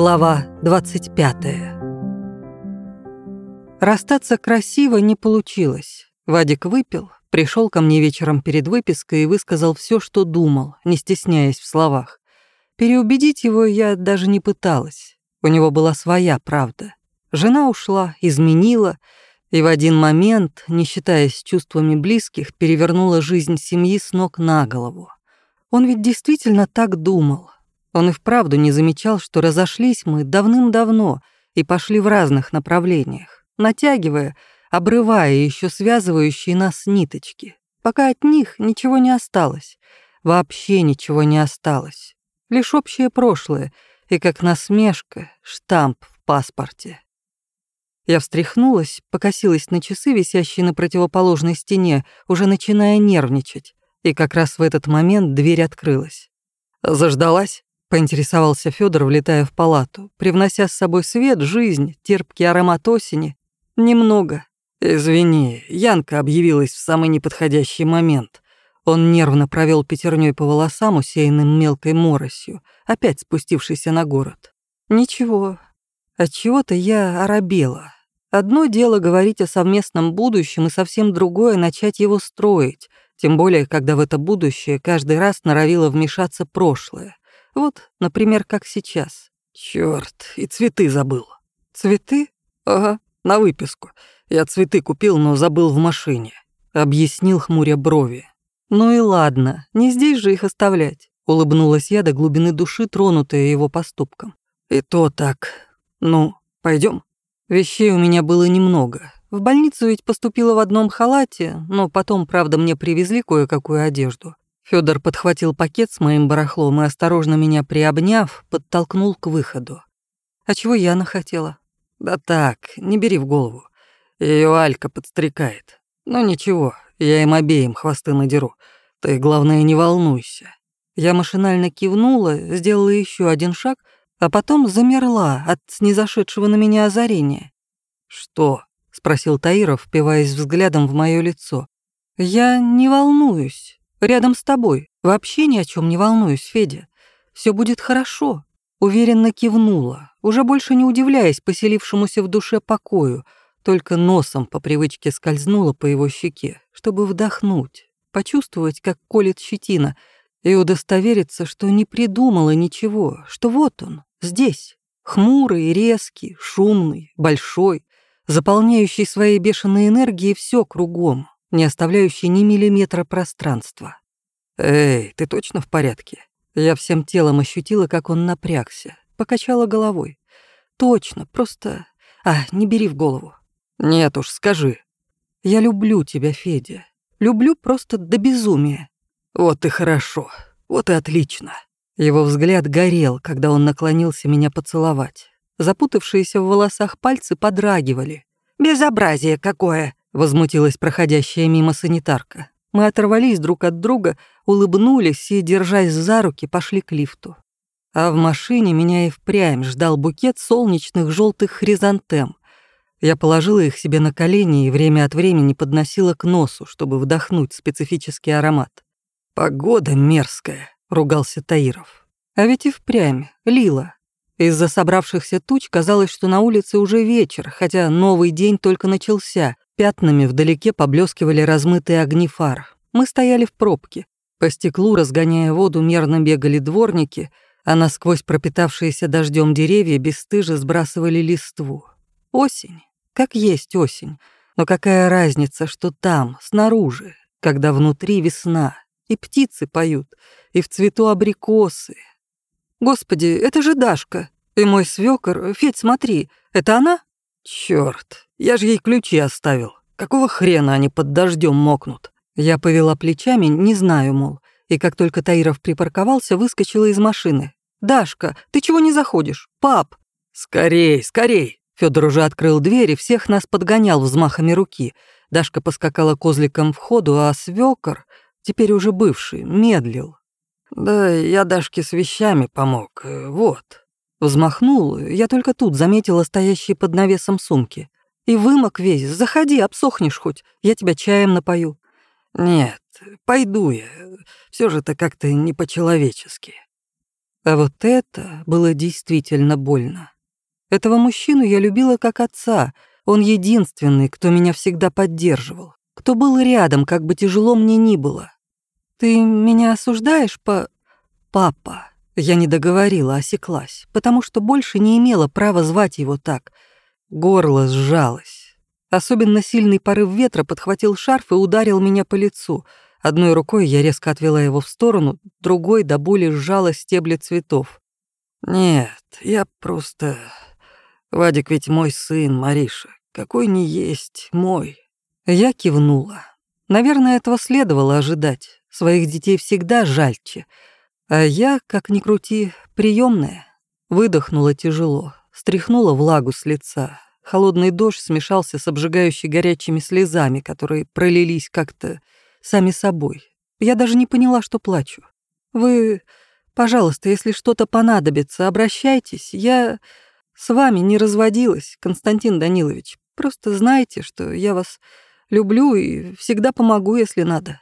Глава 25. Расстаться красиво не получилось. Вадик выпил, пришел ко мне вечером перед выпиской и высказал все, что думал, не стесняясь в словах. Переубедить его я даже не пыталась. У него была своя правда. Жена ушла, изменила, и в один момент, не считаясь чувствами близких, перевернула жизнь семьи с ног на голову. Он ведь действительно так думал. Он и вправду не замечал, что разошлись мы давным-давно и пошли в разных направлениях, натягивая, обрывая еще связывающие нас ниточки, пока от них ничего не осталось, вообще ничего не осталось, лишь общее прошлое и, как насмешка, штамп в паспорте. Я встряхнулась, покосилась на часы, висящие на противоположной стене, уже начиная нервничать, и как раз в этот момент дверь открылась. «Заждалась?» — поинтересовался Федор, влетая в палату, привнося с собой свет, жизнь, терпкий аромат осени. «Немного. Извини, Янка объявилась в самый неподходящий момент». Он нервно провел пятерней по волосам, усеянным мелкой моросью, опять спустившийся на город. «Ничего, от чего то я оробела. Одно дело говорить о совместном будущем, и совсем другое — начать его строить, тем более, когда в это будущее каждый раз норовило вмешаться прошлое. Вот, например, как сейчас. Чёрт, и цветы забыл. Цветы? Ага, на выписку. Я цветы купил, но забыл в машине. Объяснил хмуря брови. Ну и ладно, не здесь же их оставлять. Улыбнулась я до глубины души, тронутая его поступком. И то так. Ну, пойдем. Вещей у меня было немного. В больницу ведь поступила в одном халате, но потом, правда, мне привезли кое-какую одежду. Федор подхватил пакет с моим барахлом и, осторожно меня приобняв, подтолкнул к выходу. А чего Яна хотела? Да так, не бери в голову. Ее Алька подстрекает. Ну ничего, я им обеим хвосты надеру. Ты, главное, не волнуйся. Я машинально кивнула, сделала еще один шаг — а потом замерла от снизошедшего на меня озарения. «Что?» — спросил Таиров, впиваясь взглядом в мое лицо. «Я не волнуюсь. Рядом с тобой. Вообще ни о чем не волнуюсь, Федя. Все будет хорошо». Уверенно кивнула, уже больше не удивляясь поселившемуся в душе покою, только носом по привычке скользнула по его щеке, чтобы вдохнуть, почувствовать, как колет щетина, и удостовериться, что не придумала ничего, что вот он, Здесь. Хмурый, резкий, шумный, большой, заполняющий своей бешеной энергией все кругом, не оставляющий ни миллиметра пространства. «Эй, ты точно в порядке?» Я всем телом ощутила, как он напрягся, покачала головой. «Точно, просто... А, не бери в голову». «Нет уж, скажи». «Я люблю тебя, Федя. Люблю просто до безумия». «Вот и хорошо. Вот и отлично». Его взгляд горел, когда он наклонился меня поцеловать. Запутавшиеся в волосах пальцы подрагивали. «Безобразие какое!» — возмутилась проходящая мимо санитарка. Мы оторвались друг от друга, улыбнулись и, держась за руки, пошли к лифту. А в машине меня и впрямь ждал букет солнечных желтых хризантем. Я положила их себе на колени и время от времени подносила к носу, чтобы вдохнуть специфический аромат. «Погода мерзкая», — ругался Таиров. А ведь и впрямь, лила. Из-за собравшихся туч казалось, что на улице уже вечер, хотя новый день только начался. Пятнами вдалеке поблескивали размытые огни фар. Мы стояли в пробке. По стеклу, разгоняя воду, мерно бегали дворники, а насквозь пропитавшиеся дождем деревья бесстыже сбрасывали листву. Осень. Как есть осень. Но какая разница, что там, снаружи, когда внутри весна, и птицы поют, и в цвету абрикосы. Господи, это же Дашка. И мой свёкор, Федь, смотри, это она? Чёрт, я же ей ключи оставил. Какого хрена они под дождем мокнут? Я повела плечами, не знаю, мол. И как только Таиров припарковался, выскочила из машины. «Дашка, ты чего не заходишь? Пап!» «Скорей, скорей!» Федор уже открыл дверь и всех нас подгонял взмахами руки. Дашка поскакала козликом в ходу, а свёкор, теперь уже бывший, медлил. «Да я Дашке с вещами помог, э, вот». Взмахнул, я только тут заметила стоящие под навесом сумки. «И вымок весь, заходи, обсохнешь хоть, я тебя чаем напою». «Нет, пойду я, все же это как-то не по-человечески». А вот это было действительно больно. Этого мужчину я любила как отца. Он единственный, кто меня всегда поддерживал, кто был рядом, как бы тяжело мне ни было. «Ты меня осуждаешь по... папа?» Я не договорила, осеклась, потому что больше не имела права звать его так. Горло сжалось. Особенно сильный порыв ветра подхватил шарф и ударил меня по лицу. Одной рукой я резко отвела его в сторону, другой до боли сжала стебли цветов. «Нет, я просто... Вадик ведь мой сын, Мариша. Какой не есть мой». Я кивнула. Наверное, этого следовало ожидать. Своих детей всегда жальче. А я, как ни крути, приемная. Выдохнула тяжело, стряхнула влагу с лица. Холодный дождь смешался с обжигающей горячими слезами, которые пролились как-то сами собой. Я даже не поняла, что плачу. Вы, пожалуйста, если что-то понадобится, обращайтесь. Я с вами не разводилась, Константин Данилович. Просто знайте, что я вас люблю и всегда помогу, если надо.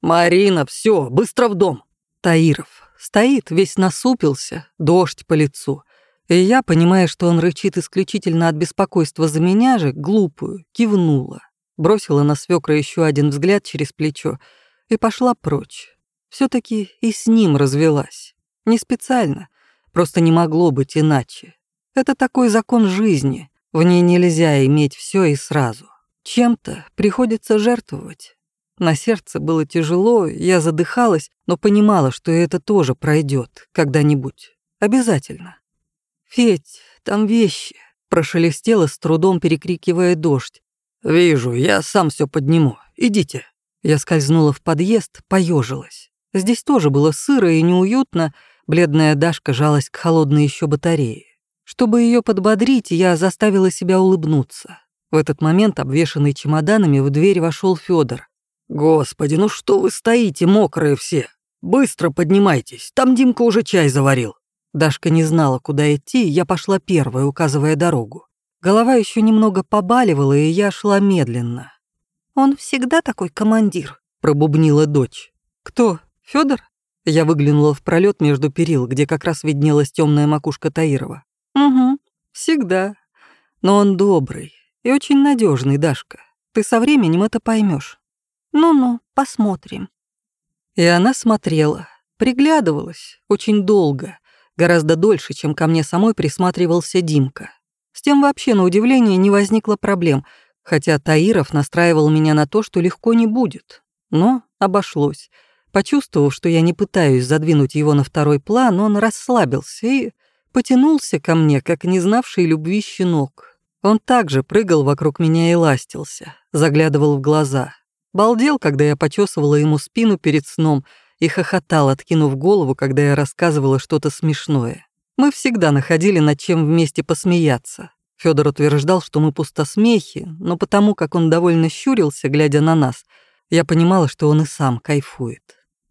Марина, все, быстро в дом. Таиров, Стоит, весь насупился, дождь по лицу. И я, понимая, что он рычит исключительно от беспокойства за меня же, глупую, кивнула. Бросила на свекра еще один взгляд через плечо и пошла прочь. все таки и с ним развелась. Не специально, просто не могло быть иначе. Это такой закон жизни, в ней нельзя иметь все и сразу. Чем-то приходится жертвовать. На сердце было тяжело, я задыхалась, но понимала, что это тоже пройдет когда-нибудь. Обязательно. «Федь, там вещи», — прошелестело с трудом перекрикивая дождь. «Вижу, я сам все подниму. Идите». Я скользнула в подъезд, поежилась. Здесь тоже было сыро и неуютно, бледная Дашка жалась к холодной еще батарее. Чтобы ее подбодрить, я заставила себя улыбнуться. В этот момент, обвешанный чемоданами, в дверь вошел Федор. «Господи, ну что вы стоите, мокрые все? Быстро поднимайтесь, там Димка уже чай заварил». Дашка не знала, куда идти, я пошла первая, указывая дорогу. Голова еще немного побаливала, и я шла медленно. «Он всегда такой командир», — пробубнила дочь. «Кто? Федор? Я выглянула в пролет между перил, где как раз виднелась темная макушка Таирова. «Угу, всегда. Но он добрый и очень надежный, Дашка. Ты со временем это поймешь. «Ну-ну, посмотрим». И она смотрела, приглядывалась очень долго, гораздо дольше, чем ко мне самой присматривался Димка. С тем вообще, на удивление, не возникло проблем, хотя Таиров настраивал меня на то, что легко не будет. Но обошлось. Почувствовав, что я не пытаюсь задвинуть его на второй план, он расслабился и потянулся ко мне, как не знавший любви щенок. Он также прыгал вокруг меня и ластился, заглядывал в глаза. Балдел, когда я почесывала ему спину перед сном и хохотал, откинув голову, когда я рассказывала что-то смешное. Мы всегда находили над чем вместе посмеяться. Федор утверждал, что мы пустосмехи, но потому как он довольно щурился, глядя на нас, я понимала, что он и сам кайфует.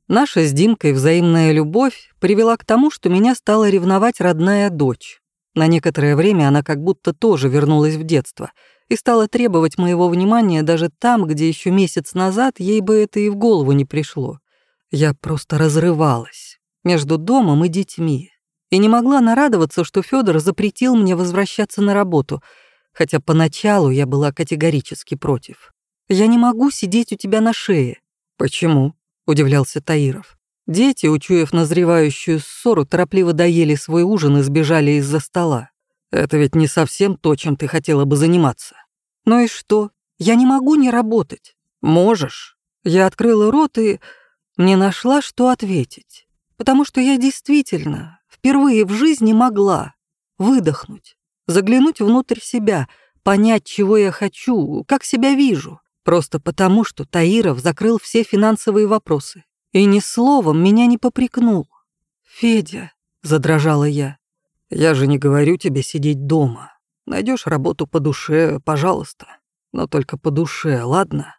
Наша с Димкой взаимная любовь привела к тому, что меня стала ревновать родная дочь. На некоторое время она как будто тоже вернулась в детство — и стала требовать моего внимания даже там, где еще месяц назад ей бы это и в голову не пришло. Я просто разрывалась между домом и детьми и не могла нарадоваться, что Федор запретил мне возвращаться на работу, хотя поначалу я была категорически против. «Я не могу сидеть у тебя на шее». «Почему?» — удивлялся Таиров. Дети, учуяв назревающую ссору, торопливо доели свой ужин и сбежали из-за стола. Это ведь не совсем то, чем ты хотела бы заниматься. Ну и что? Я не могу не работать. Можешь. Я открыла рот и не нашла, что ответить. Потому что я действительно впервые в жизни могла выдохнуть, заглянуть внутрь себя, понять, чего я хочу, как себя вижу. Просто потому, что Таиров закрыл все финансовые вопросы. И ни словом меня не попрекнул. «Федя», — задрожала я, я же не говорю тебе сидеть дома. Найдешь работу по душе, пожалуйста. Но только по душе, ладно?»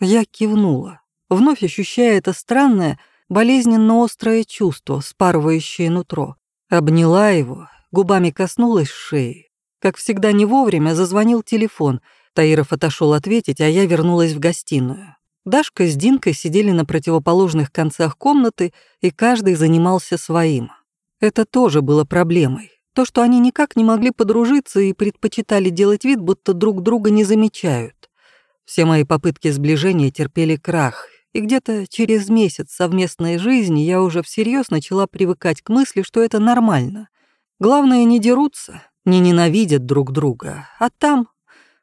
Я кивнула, вновь ощущая это странное, болезненно острое чувство, спарывающее нутро. Обняла его, губами коснулась шеи. Как всегда не вовремя зазвонил телефон. Таиров отошел ответить, а я вернулась в гостиную. Дашка с Динкой сидели на противоположных концах комнаты, и каждый занимался своим. Это тоже было проблемой. То, что они никак не могли подружиться и предпочитали делать вид, будто друг друга не замечают. Все мои попытки сближения терпели крах, и где-то через месяц совместной жизни я уже всерьез начала привыкать к мысли, что это нормально. Главное, не дерутся, не ненавидят друг друга, а там...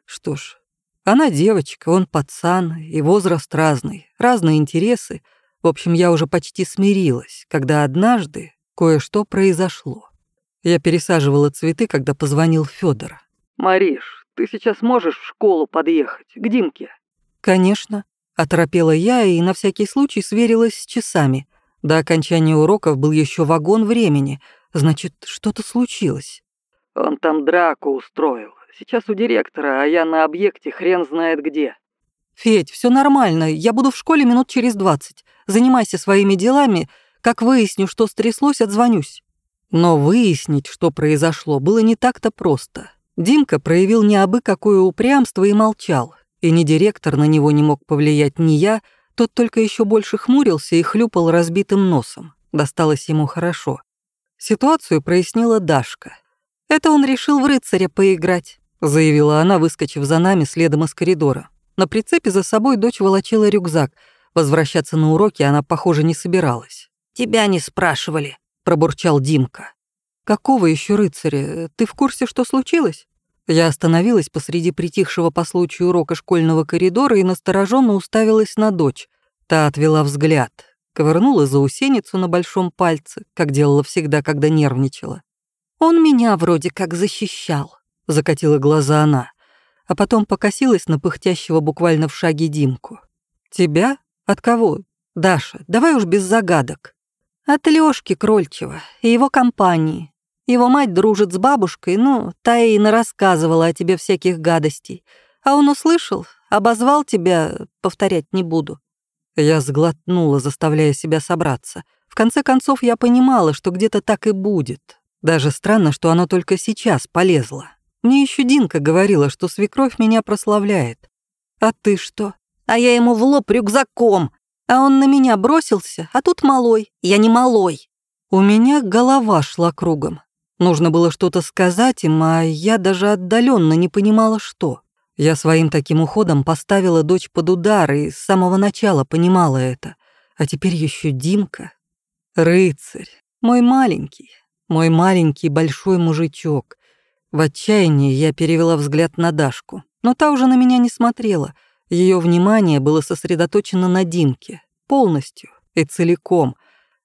Что ж, она девочка, он пацан, и возраст разный, разные интересы. В общем, я уже почти смирилась, когда однажды кое-что произошло. Я пересаживала цветы, когда позвонил Федор. «Мариш, ты сейчас можешь в школу подъехать, к Димке?» «Конечно», — оторопела я и на всякий случай сверилась с часами. До окончания уроков был еще вагон времени, значит, что-то случилось. Он там драку устроил. Сейчас у директора, а я на объекте хрен знает где. Федь, все нормально. Я буду в школе минут через двадцать. Занимайся своими делами. Как выясню, что стряслось, отзвонюсь. Но выяснить, что произошло, было не так-то просто. Димка проявил не абы какое упрямство и молчал. И ни директор на него не мог повлиять, ни я. Тот только еще больше хмурился и хлюпал разбитым носом. Досталось ему хорошо. Ситуацию прояснила Дашка. «Это он решил в рыцаря поиграть», — заявила она, выскочив за нами следом из коридора. На прицепе за собой дочь волочила рюкзак. Возвращаться на уроки она, похоже, не собиралась. «Тебя не спрашивали», — пробурчал Димка. «Какого еще рыцаря? Ты в курсе, что случилось?» Я остановилась посреди притихшего по случаю урока школьного коридора и настороженно уставилась на дочь. Та отвела взгляд, ковырнула заусеницу на большом пальце, как делала всегда, когда нервничала. «Он меня вроде как защищал», — закатила глаза она, а потом покосилась на пыхтящего буквально в шаге Димку. «Тебя? От кого? Даша, давай уж без загадок». «От Лёшки Крольчева и его компании. Его мать дружит с бабушкой, ну, та и нарассказывала о тебе всяких гадостей. А он услышал, обозвал тебя, повторять не буду». Я сглотнула, заставляя себя собраться. В конце концов, я понимала, что где-то так и будет, даже странно, что оно только сейчас полезло. Мне еще Динка говорила, что свекровь меня прославляет. А ты что? А я ему в лоб рюкзаком. А он на меня бросился, а тут малой. Я не малой. У меня голова шла кругом. Нужно было что-то сказать им, а я даже отдаленно не понимала, что. Я своим таким уходом поставила дочь под удар и с самого начала понимала это. А теперь еще Димка. Рыцарь, мой маленький, мой маленький большой мужичок. В отчаянии я перевела взгляд на Дашку, но та уже на меня не смотрела. Ее внимание было сосредоточено на Димке, полностью и целиком.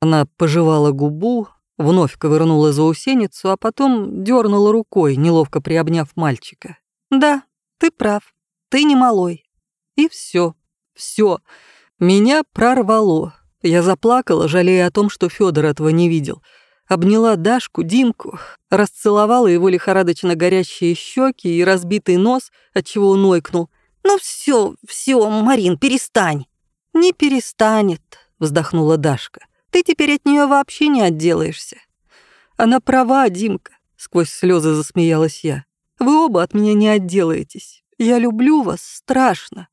Она пожевала губу, вновь ковырнула заусеницу, а потом дернула рукой, неловко приобняв мальчика. «Да, ты прав, ты не малой». И все, все. Меня прорвало. Я заплакала, жалея о том, что Федор этого не видел — обняла Дашку, Димку, расцеловала его лихорадочно горящие щеки и разбитый нос, отчего он ойкнул. «Ну все, все, Марин, перестань!» «Не перестанет», — вздохнула Дашка. «Ты теперь от нее вообще не отделаешься». «Она права, Димка», — сквозь слезы засмеялась я. «Вы оба от меня не отделаетесь. Я люблю вас страшно».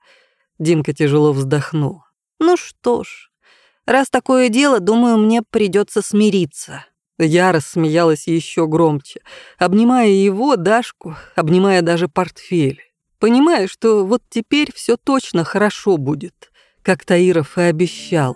Димка тяжело вздохнул. «Ну что ж, раз такое дело, думаю, мне придется смириться». Я рассмеялась еще громче, обнимая его, Дашку, обнимая даже портфель, понимая, что вот теперь все точно хорошо будет, как Таиров и обещал.